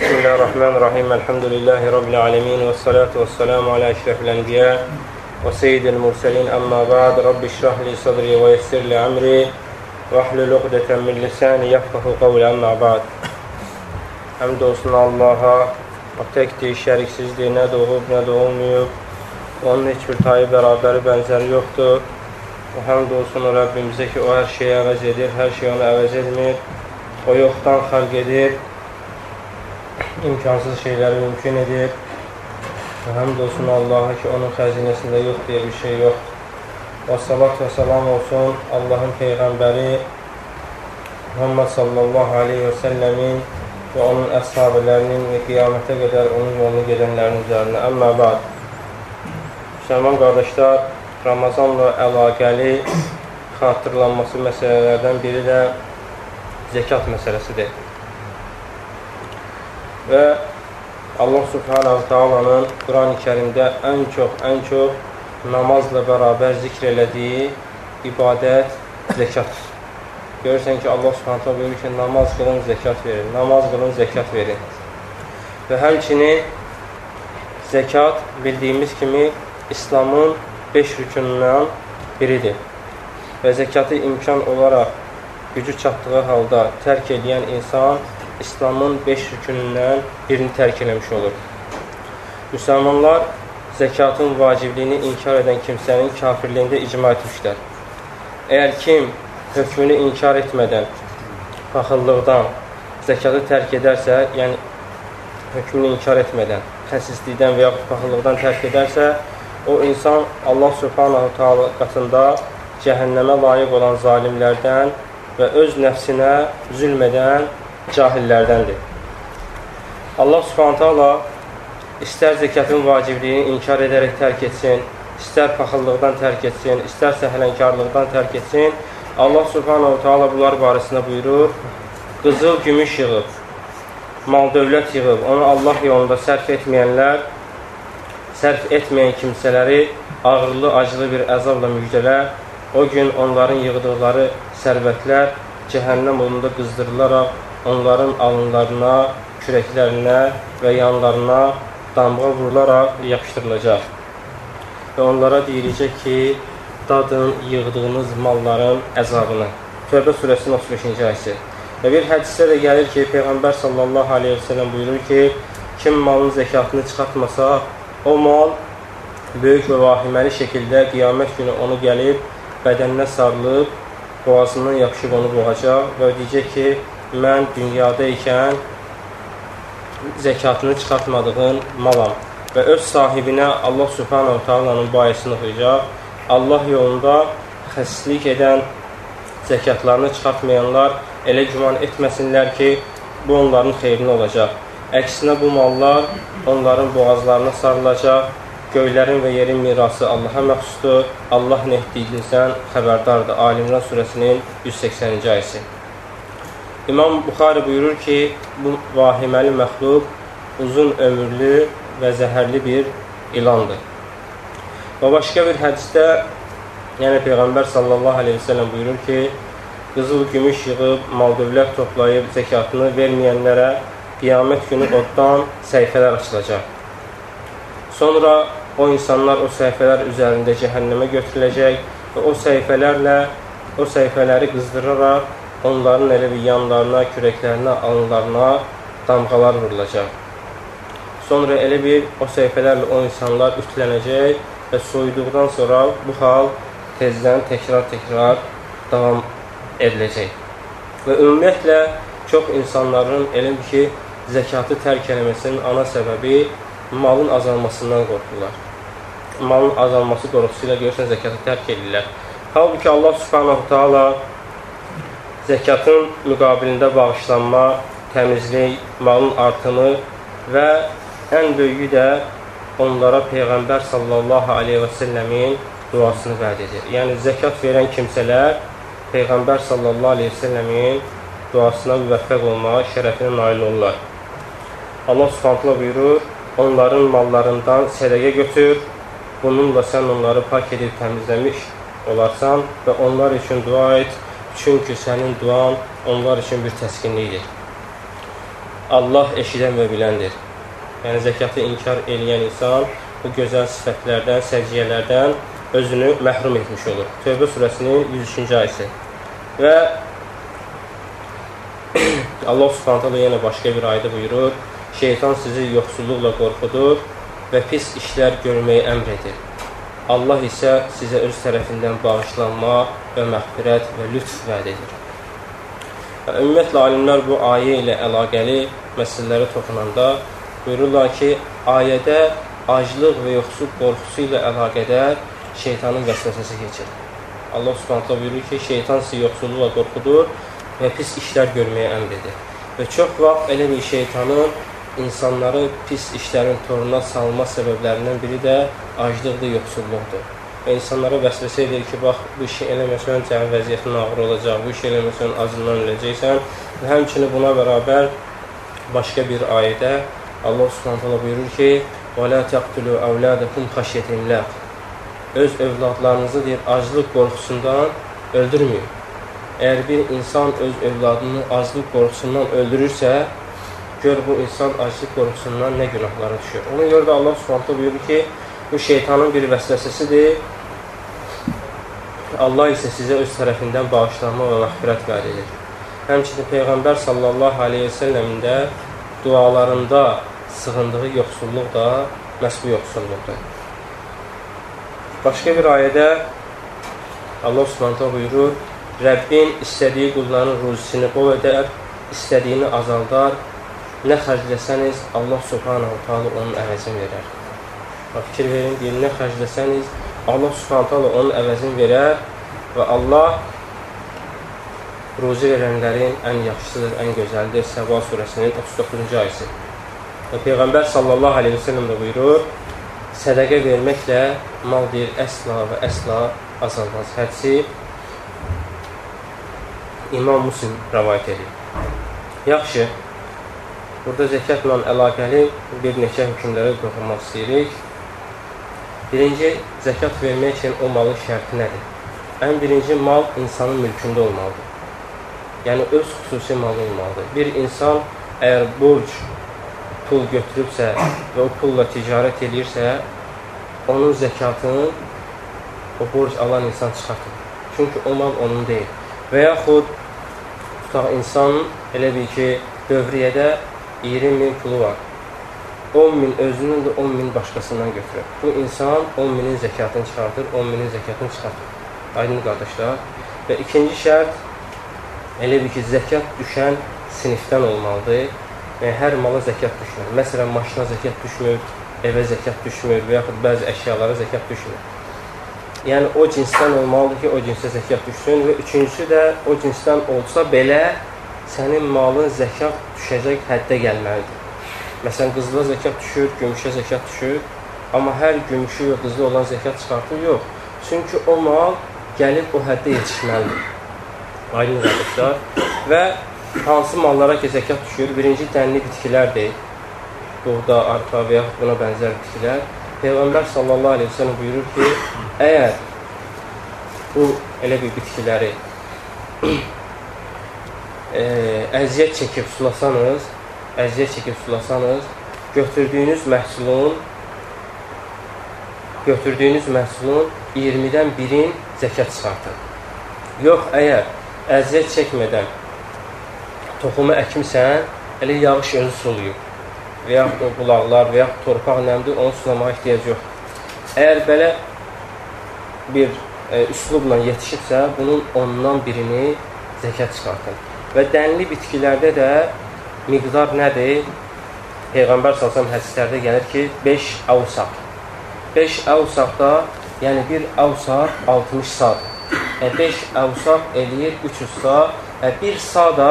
Bismillahirrahmanirrahim. Elhamdülillahi Rabbil alemin. Və salatu və salamu alə əşrəfil ənbiyə və seyyidil mürsəlin. Amma ba'd. Rabbi şrahli sadri və yessirli əmri və ahlul uqdətən min lisani yafqahu qavlə. Amma ba'd. Həmd olsun Allaha. O təkdir, şəriksizdir. Nə doğub, nə doğulmayıb. Onun heç bir tayı bərabəri, bənzəri yoxdur. O həmd olsun Rəbbimizə ki, o hər şeyi əvəz edir, hər şey onu əvəz etmir. O yoxdan xərq edir imkansız şeyləri mümkün edir. Həmd olsun Allaha ki, onun xəzinəsində yox deyə bir şey yoxdur. Və salat və salam olsun Allahın Peyğəmbəri Muhammed sallallahu aleyhi və səlləmin və onun əshabilərinin və qiyamətə qədər onun yolunu gedənlərin üzərinə. Əmmə bəd. Müsəlman qardaşlar, Ramazanla əlaqəli xatırlanması məsələlərdən biri də zəkat məsələsidir. Və Allah Subhanahu Taala'nın Quran-ı Kərimdə ən çox, ən çox namazla bərabər zikr elədiyi ibadət zəkatdır. Görürsən ki, Allah Subhanahu buyurur ki, namaz qılın, zəkat verin. Namaz qılın, zəkat verin. Və həmçinin zəkat bildiyimiz kimi İslamın 5 rükünündən biridir. Və zəkatı imkan olaraq gücü çatdığı halda tərk edən insan İslamın 5 rükünündən birini tərk eləmiş olur. Müsəlmanlar zəkatın vacibliyini inkar edən kimsənin kafirliyində icma etmişlər. Əgər kim hökmünü inkar etmədən, paxıllıqdan zəkatı tərk edərsə, yəni hökmünü inkar etmədən, xəsislikdən və yaxud paxıllıqdan tərk edərsə, o insan Allah Subhanahu Taala qatında cəhənnəmə layiq olan zalimlərdən və öz nəfsinə zülm edən cahillərdəndir. Allah Subhanahu Taala istər zəkatın vacibliyini inkar edərək tərk etsin, istər paxıllıqdan tərk etsin, istərsə hələnkarlıqdan tərk etsin, Allah Subhanahu Taala bunlar barəsində buyurur: Qızıl, gümüş yığıb, mal-dövlət yığıb, onu Allah yolunda sərf etməyənlər, sərf etməyən kimsələri ağırlı, acılı bir əzabla müjdələ. O gün onların yığdıqları sərvətlər cəhənnəm yolunda qızdırılaraq onların alınlarına, kürəklərinə və yanlarına damğa vurularaq yapışdırılacaq. Və onlara deyiləcək ki, dadın yığdığınız malların əzabını. Tövbə surəsinin 35-ci ayəsi. Və bir hədisdə də gəlir ki, Peyğəmbər sallallahu aleyhi və səlləm buyurur ki, kim malın zəkatını çıxartmasa, o mal böyük və vahiməli şəkildə qiyamət günü onu gəlib, bədəninə sarılıb, boğazından yapışıb onu boğacaq və deyəcək ki, mən dünyada ikən zəkatını çıxartmadığın malam və öz sahibinə Allah subhanahu ta'alanın bayısını oxuyacaq Allah yolunda xəsislik edən zəkatlarını çıxartmayanlar elə güman etməsinlər ki, bu onların xeyrinə olacaq. Əksinə bu mallar onların boğazlarına sarılacaq. Göylərin və yerin mirası Allaha məxsusdur. Allah nə etdiyinizdən xəbərdardır. Alimran surəsinin 180-ci ayəsi. İmam Buxari buyurur ki, bu vahiməli məxluq uzun ömürlü və zəhərli bir ilandır. Və başqa bir hədisdə, yəni Peyğəmbər sallallahu aleyhi ve sellem buyurur ki, qızıl gümüş yığıb, mal-dövlət toplayıb, zəkatını verməyənlərə qiyamət günü oddan səhifələr açılacaq. Sonra o insanlar o səhifələr üzərində cəhənnəmə götürüləcək və o səhifələrlə o səhifələri qızdıraraq onların elə bir yanlarına, kürəklərinə, alınlarına damğalar vurulacaq. Sonra elə bir o səhifələrlə o insanlar ütlənəcək və soyuduqdan sonra bu hal tezdən təkrar-təkrar davam ediləcək. Və ümumiyyətlə, çox insanların elə ki, zəkatı tərk eləməsinin ana səbəbi malın azalmasından qorxurlar. Malın azalması qorxusu ilə görürsən, zəkatı tərk edirlər. Halbuki Allah subhanahu ta'ala zəkatın müqabilində bağışlanma, təmizlik, malın artımı və ən böyüyü də onlara Peyğəmbər sallallahu aleyhi və səlləmin duasını vəd edir. Yəni, zəkat verən kimsələr Peyğəmbər sallallahu aleyhi və səlləmin duasına müvəffəq olmağa şərəfinə nail olurlar. Allah subhanətlə buyurur, onların mallarından sədəqə götür, bununla sən onları pak edib təmizləmiş olarsan və onlar üçün dua et, çünki sənin duan onlar üçün bir təskinlikdir. Allah eşidən və biləndir. Yəni zəkatı inkar eləyən insan bu gözəl sifətlərdən, səciyyələrdən özünü məhrum etmiş olur. Tövbə surəsinin 103-cü ayəsi. Və Allah Subhanahu taala yenə başqa bir ayədə buyurur: "Şeytan sizi yoxsulluqla qorxudur və pis işlər görməyi əmr edir. Allah isə sizə öz tərəfindən bağışlanma və məğfirət və lütf vəd edir." Və ümumiyyətlə alimlər bu ayə ilə əlaqəli məsələlərə toxunanda buyururlar ki, ayədə aclıq və yoxsul qorxusu ilə əlaqədar şeytanın vəsvəsəsi keçir. Allah Subhanahu buyurur ki, şeytan sizi yoxsulluqla qorxudur və pis işlər görməyə əmr edir. Və çox vaxt elə bir şeytanın insanları pis işlərin toruna salma səbəblərindən biri də aclıqdır, yoxsulluqdur. Və insanlara vəsvəsə edir ki, bax, bu işi eləməsən cəmi vəziyyətin ağır olacaq, bu işi eləməsən acından öləcəksən. Və həmçinin buna bərabər başqa bir ayədə Allah Subhanahu buyurur ki: "Və la taqtulu awladakum xəşyətillah." Öz övladlarınızı deyir, aclıq qorxusundan öldürməyin. Əgər bir insan öz övladını aclıq qorxusundan öldürürsə, gör bu insan aclıq qorxusundan nə günahlara düşür. Ona görə də Allah Subhanahu buyurur ki, bu şeytanın bir vəsvəsəsidir. Allah isə sizə öz tərəfindən bağışlanma və məğfirət vəd edir. Həmçinin Peyğəmbər sallallahu aleyhi və səlləmin də dualarında sığındığı yoxsulluq da məhz bu yoxsulluqdur. Başqa bir ayədə Allah Subhanahu buyurur: Rəbbin istədiyi qulların ruzisini bol edər, istədiyini azaldar. Nə xərcləsəniz, Allah Subhanahu taala onun əvəzini verər. Bax, fikir verin, deyir, nə xərcləsəniz, Allah Subhanahu taala onun əvəzini verər və Allah ruzi verənlərin ən yaxşısıdır, ən gözəldir. Səba surəsinin 39-cu ayəsi. Və Peyğəmbər sallallahu aleyhi və səlləm də buyurur, sədəqə verməklə mal deyir, əsla və əsla azalmaz. Hədsi İmam Muslim rəvayət edir. Yaxşı, burada zəkatla əlaqəli bir neçə hökmlərə toxunmaq istəyirik. Birinci, zəkat vermək üçün o malın şərti nədir? Ən birinci, mal insanın mülkündə olmalıdır. Yəni, öz xüsusi malı olmalıdır. Bir insan əgər borc pul götürübsə və o pulla ticarət edirsə, onun zəkatını o borc alan insan çıxartır. Çünki o mal onun deyil. Və yaxud tutaq insanın elə bir ki, dövriyyədə 20 min pulu var. 10 min özünün də 10 min başqasından götürür. Bu insan 10 minin zəkatını çıxardır, 10 minin zəkatını çıxartır. Aydın qardaşlar. Və ikinci şərt, elə bir ki, zəkat düşən sinifdən olmalıdır. Yəni, hər mala zəkat düşmür. Məsələn, maşına zəkat düşmür, evə zəkat düşmür və yaxud bəzi əşyalara zəkat düşmür. Yəni, o cinsdən olmalıdır ki, o cinsə zəkat düşsün və üçüncüsü də o cinsdən olsa belə sənin malın zəkat düşəcək həddə gəlməlidir. Məsələn, qızıla zəkat düşür, gümüşə zəkat düşür, amma hər gümüşü və qızılı olan zəkat çıxartır, yox. Çünki o mal gəlib o həddə yetişməlidir. Aydın qardaşlar. Və hansı mallara ki, zəkat düşür? Birinci dənli bitkilərdir. Buğda, arpa və yaxud buna bənzər bitkilər. Peyğəmbər sallallahu aleyhi ve sellem buyurur ki, əgər bu elə bir bitkiləri e, əziyyət çəkib sulasanız, əziyyət çəkib sulasanız, götürdüyünüz məhsulun götürdüyünüz məhsulun 20-dən birin zəkat çıxartın. Yox, əgər əziyyət çəkmədən toxumu əkmisən, elə yağış özü suluyub və yaxud o bulaqlar və yaxud torpaq nəmdir, onu sulamağa ehtiyac yox. Əgər belə bir e, üslubla yetişibsə, bunun ondan birini zəkat çıxartın. Və dənli bitkilərdə də miqdar nədir? Peyğəmbər salsam hədislərdə gəlir ki, 5 avsaq. 5 avsaqda, yəni bir avsaq 60 sad. E, 5 avsaq eləyir 300 sa. E, bir sa da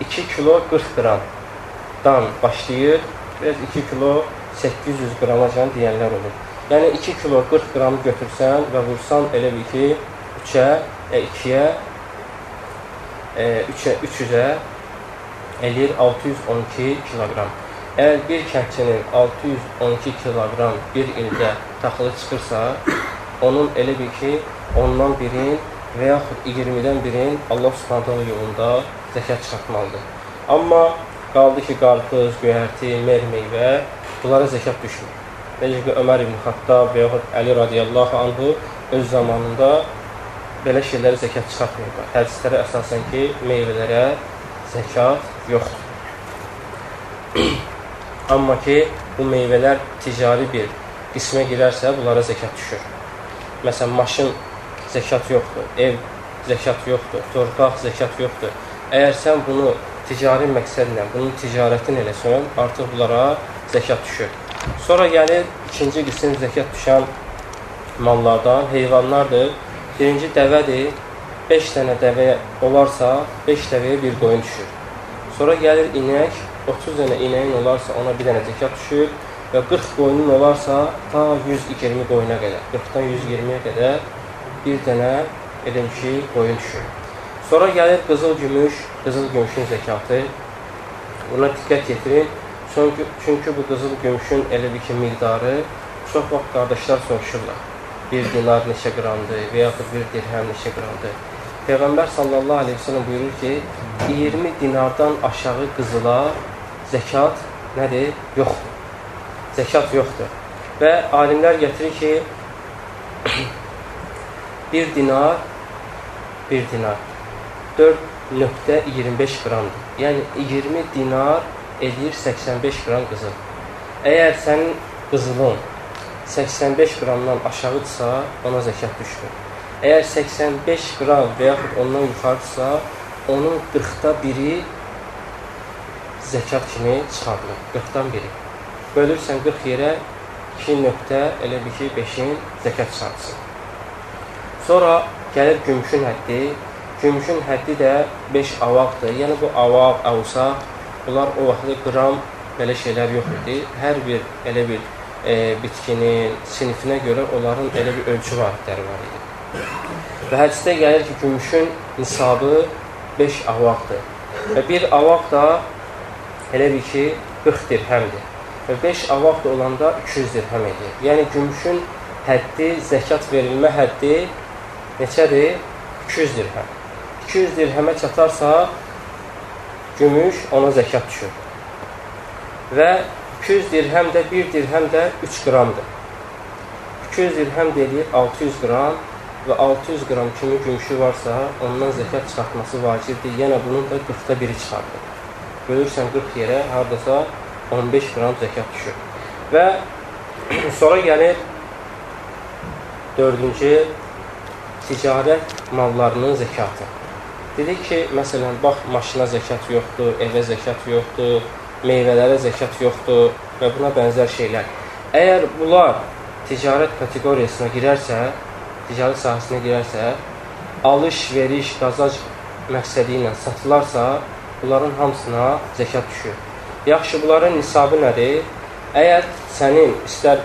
2 kilo 40 qramdan başlayır. Biraz 2 kilo 800 qrama can deyənlər olur. Yəni 2 kilo 40 qramı götürsən və vursan elə bir ki, 3-ə, 2-yə 3-ə, 300-ə eləyir 612 kiloqram. Əgər bir kəndçinin 612 kiloqram bir ildə taxılı çıxırsa, onun elə bir ki, ondan birin və yaxud 20-dən birin Allah subhanətələ yolunda zəkat çıxartmalıdır. Amma Qaldı ki, qarpız, göyərti, mer meyvə, bunlara zəkat düşmür. Necə ki, Ömər ibn Xattab və yaxud Əli radiyallahu anhu öz zamanında belə şeylərə zəkat çıxartmıyorlar. Hədislərə əsasən ki, meyvələrə zəkat yoxdur. Amma ki, bu meyvələr ticari bir qismə girərsə, bunlara zəkat düşür. Məsələn, maşın zəkat yoxdur, ev zəkat yoxdur, torpaq zəkat yoxdur. Əgər sən bunu ticari məqsədlə bunun ticarətini eləsən, artıq bunlara zəkat düşür. Sonra gəlir ikinci qism zəkat düşən mallardan heyvanlardır. Birinci dəvədir. 5 dənə dəvə olarsa, 5 dəvəyə bir qoyun düşür. Sonra gəlir inək, 30 dənə inəyin olarsa, ona bir dənə zəkat düşür və 40 qoyunun olarsa, ta 120 qoyuna qədər, 40-dan 120-yə qədər bir dənə edim ki, qoyun düşür. Sonra gəlir qızıl gümüş, qızıl gümüşün zəkatı. Buna diqqət yetirin. Çünki, çünki bu qızıl gümüşün elə bir ki, miqdarı çox vaxt qardaşlar soruşurlar. Bir dinar neçə qramdır və yaxud bir dirhəm neçə qramdır. Peyğəmbər sallallahu aleyhi ve sellem buyurur ki, 20 dinardan aşağı qızıla zəkat nədir? Yoxdur. Zəkat yoxdur. Və alimlər gətirir ki, bir dinar, bir dinar 4.25 qramdır. Yəni 20 dinar edir 85 qram qızıl. Əgər sənin qızılın 85 qramdan aşağıdırsa, ona zəkat düşmür. Əgər 85 qram və yaxud ondan yuxarıdırsa, onun 40-da biri zəkat kimi çıxarılır. 40-dan biri. Bölürsən 40 yerə 2 nöqtə, elə bir ki, 5-in zəkat çıxartsın. Sonra gəlir gümüşün həddi. Gümüşün həddi də 5 avaqdır. Yəni bu avaq, avsaq, bunlar o vaxtda qram belə şeylər yox idi. Hər bir elə bir e, bitkinin sinifinə görə onların elə bir ölçü vahidləri var idi. Və hədisdə gəlir ki, gümüşün nisabı 5 avaqdır. Və bir avaq da elə bir ki, 40 dirhəmdir. Və 5 avaq da olanda 200 dirhəm edir. Yəni gümüşün həddi, zəkat verilmə həddi neçədir? 200 dirhəm. 200 dirhəmə çatarsa, gümüş ona zəkat düşür. Və 200 dirhəm də 1 dirhəm də 3 qramdır. 200 dirhəm deyir 600 qram və 600 qram kimi gümüşü varsa, ondan zəkat çıxartması vacibdir. Yəni bunun da 40-da biri çıxardır. Bölürsən 40 yerə, haradasa 15 qram zəkat düşür. Və sonra gəlir dördüncü ticarət mallarının zəkatı. Dedik ki, məsələn, bax, maşına zəkat yoxdur, evə zəkat yoxdur, meyvələrə zəkat yoxdur və buna bənzər şeylər. Əgər bunlar ticarət kateqoriyasına girərsə, ticarət sahəsinə girərsə, alış-veriş, qazac məqsədi ilə satılarsa, bunların hamısına zəkat düşür. Yaxşı, bunların nisabı nədir? Əgər sənin istər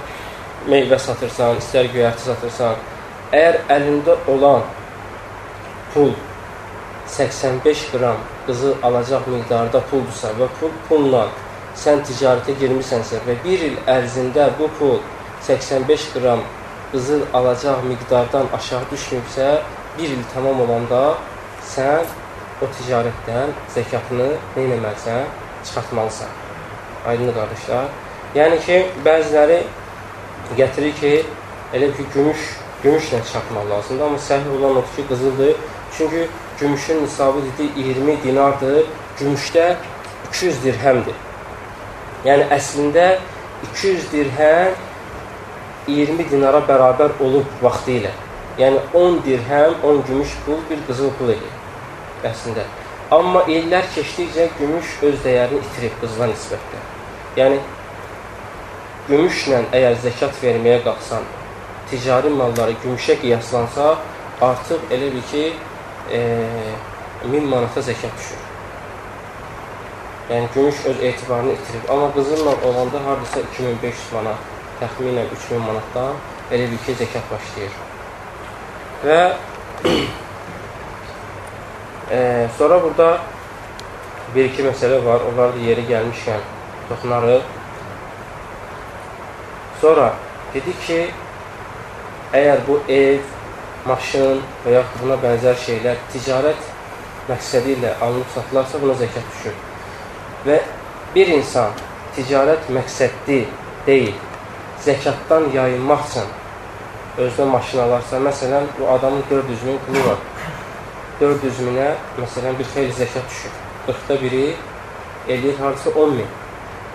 meyvə satırsan, istər göyərti satırsan, əgər əlində olan pul 85 qram qızıl alacaq miqdarda puldursa və pul pulla sən ticarətə girmisənsə və bir il ərzində bu pul 85 qram qızıl alacaq miqdardan aşağı düşməyibsə, bir il tamam olanda sən o ticarətdən zəkatını nə etməlisən? Çıxartmalısan. Aydın qardaşlar. Yəni ki, bəziləri gətirir ki, elə ki, gümüş, gümüşlə çıxartmaq lazımdır, amma səhih olan odur ki, qızıldır. Çünki gümüşün nisabı dedi 20 dinardır, gümüşdə 200 dirhəmdir. Yəni əslində 200 dirhəm 20 dinara bərabər olub vaxtı ilə. Yəni 10 dirhəm, 10 gümüş pul bir qızıl pul edir əslində. Amma illər keçdikcə gümüş öz dəyərini itirib qızıla nisbətdə. Yəni gümüşlə əgər zəkat verməyə qalxsan, ticari malları gümüşə qiyaslansa, artıq elə bir ki, e, 1000 manata zəkat düşür. Yəni, gümüş öz etibarını itirib. Amma qızılla olanda haradasa 2500 manat, təxminən 3000 manatdan elə bir ki, zəkat başlayır. Və e, sonra burada bir-iki məsələ var. Onlar da yeri gəlmişkən toxunarıq. Sonra dedi ki, əgər bu ev, maşın və yaxud buna bənzər şeylər ticarət məqsədi ilə alınıb satılarsa buna zəkat düşür. Və bir insan ticarət məqsədli deyil, zəkatdan yayınmaq üçün özünə maşın alarsa, məsələn, bu adamın 400 min pulu var. 400 minə, məsələn, bir xeyli zəkat düşür. 40da biri eləyir harcı 10 min.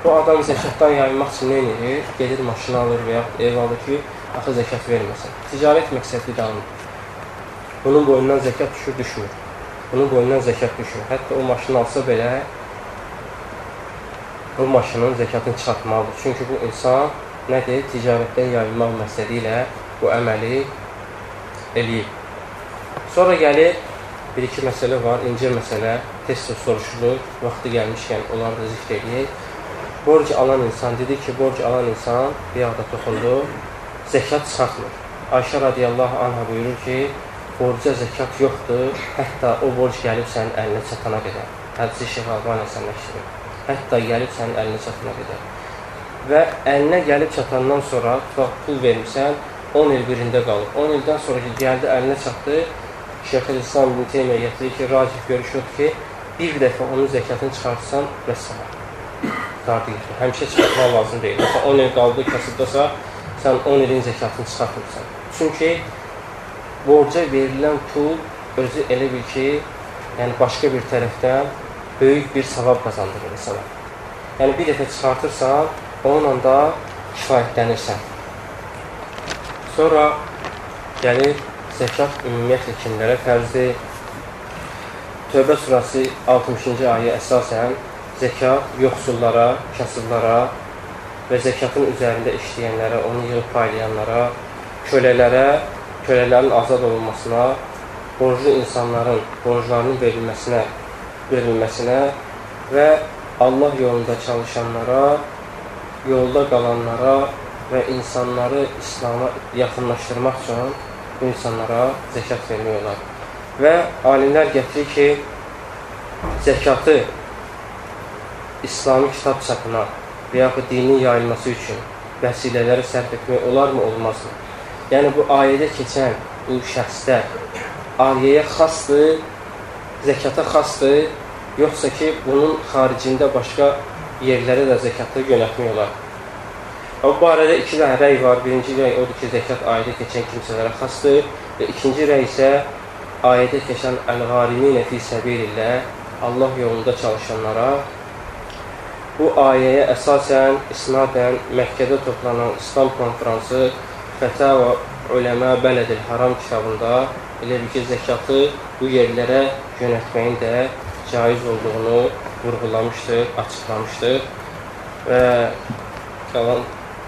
Bu adam zəkatdan yayınmaq üçün nə edir? Gedir maşın alır və ya ev alır ki, axı zəkat verməsin. Ticarət məqsədli dalınır. Bunun boyundan zəkat düşür, düşmür. Bunun boyundan zəkat düşür. Hətta o maşını alsa belə bu maşının zəkatını çıxartmalıdır. Çünki bu insan nədir? Ticarətdən yayılmaq məqsədi ilə bu əməli eləyib. Sonra gəlir bir-iki məsələ var, incə məsələ, test soruşulur, vaxtı gəlmişkən onları da zikr edək. Borc alan insan dedi ki, borc alan insan bir yağda toxundu, zəkat çıxartmır. Ayşə radiyallahu anhə buyurur ki, borca zəkat yoxdur, hətta o borc gəlib sənin əlinə çatana qədər. Hədisi Şeyh Albani əsərləşdirir. Hətta gəlib sənin əlinə çatana qədər. Və əlinə gəlib çatandan sonra tutaq pul vermirsən, 10 il birində qalıb. 10 ildən sonra ki, gəldi əlinə çatdı, Şeyx İslam ibn Teymiyyə gətirir ki, racih görüş odur ki, bir dəfə onun zəkatını çıxartsan, vəssalam. Qardı gətirir. Həmişə çıxartmaq lazım deyil. Məsələn, 10 il qaldı kasıbdasa, sən 10 ilin zəkatını çıxartmırsan. Çünki borca verilən pul özü elə bil ki, yəni başqa bir tərəfdən böyük bir savab qazandırır insana. Yəni bir dəfə çıxartırsan, onunla da kifayətlənirsən. Sonra gəlir zəkat ümumiyyətlə kimlərə fərzdir? Tövbə surası 60-cı ayə əsasən zəkat yoxsullara, kasıblara və zəkatın üzərində işləyənlərə, onu yığıb paylayanlara, kölələrə kölələrin azad olunmasına, borclu insanların borclarının verilməsinə, verilməsinə və Allah yolunda çalışanlara, yolda qalanlara və insanları İslama yaxınlaşdırmaq üçün bu insanlara zəkat vermək olar. Və alimlər gətirir ki, zəkatı İslami kitab çapına və yaxud dinin yayılması üçün vəsilələri sərf etmək olarmı, olmazmı? yəni bu ayədə keçən bu şəxslər ayəyə xasdır, zəkata xasdır, yoxsa ki, bunun xaricində başqa yerlərə də zəkatı yönətmək olar. Bu barədə iki dənə rəy var. Birinci rəy odur ki, zəkat ayədə keçən kimsələrə xasdır və ikinci rəy isə ayədə keçən əl-ğariminə fi səbilillah Allah yolunda çalışanlara bu ayəyə əsasən isnadən Məkkədə toplanan İslam konfransı Fətəva Uləmə Bələdil Haram kitabında elə bir ki, zəkatı bu yerlərə yönətməyin də caiz olduğunu vurğulamışdır, açıqlamışdır və qalan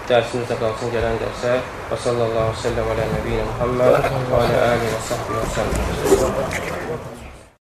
dərsimizdə qalsın gələn dərsə və sallallahu aleyhi və səlləm alə nəbiyyina Muhammed və alə əli və sahbiyə və səlləm.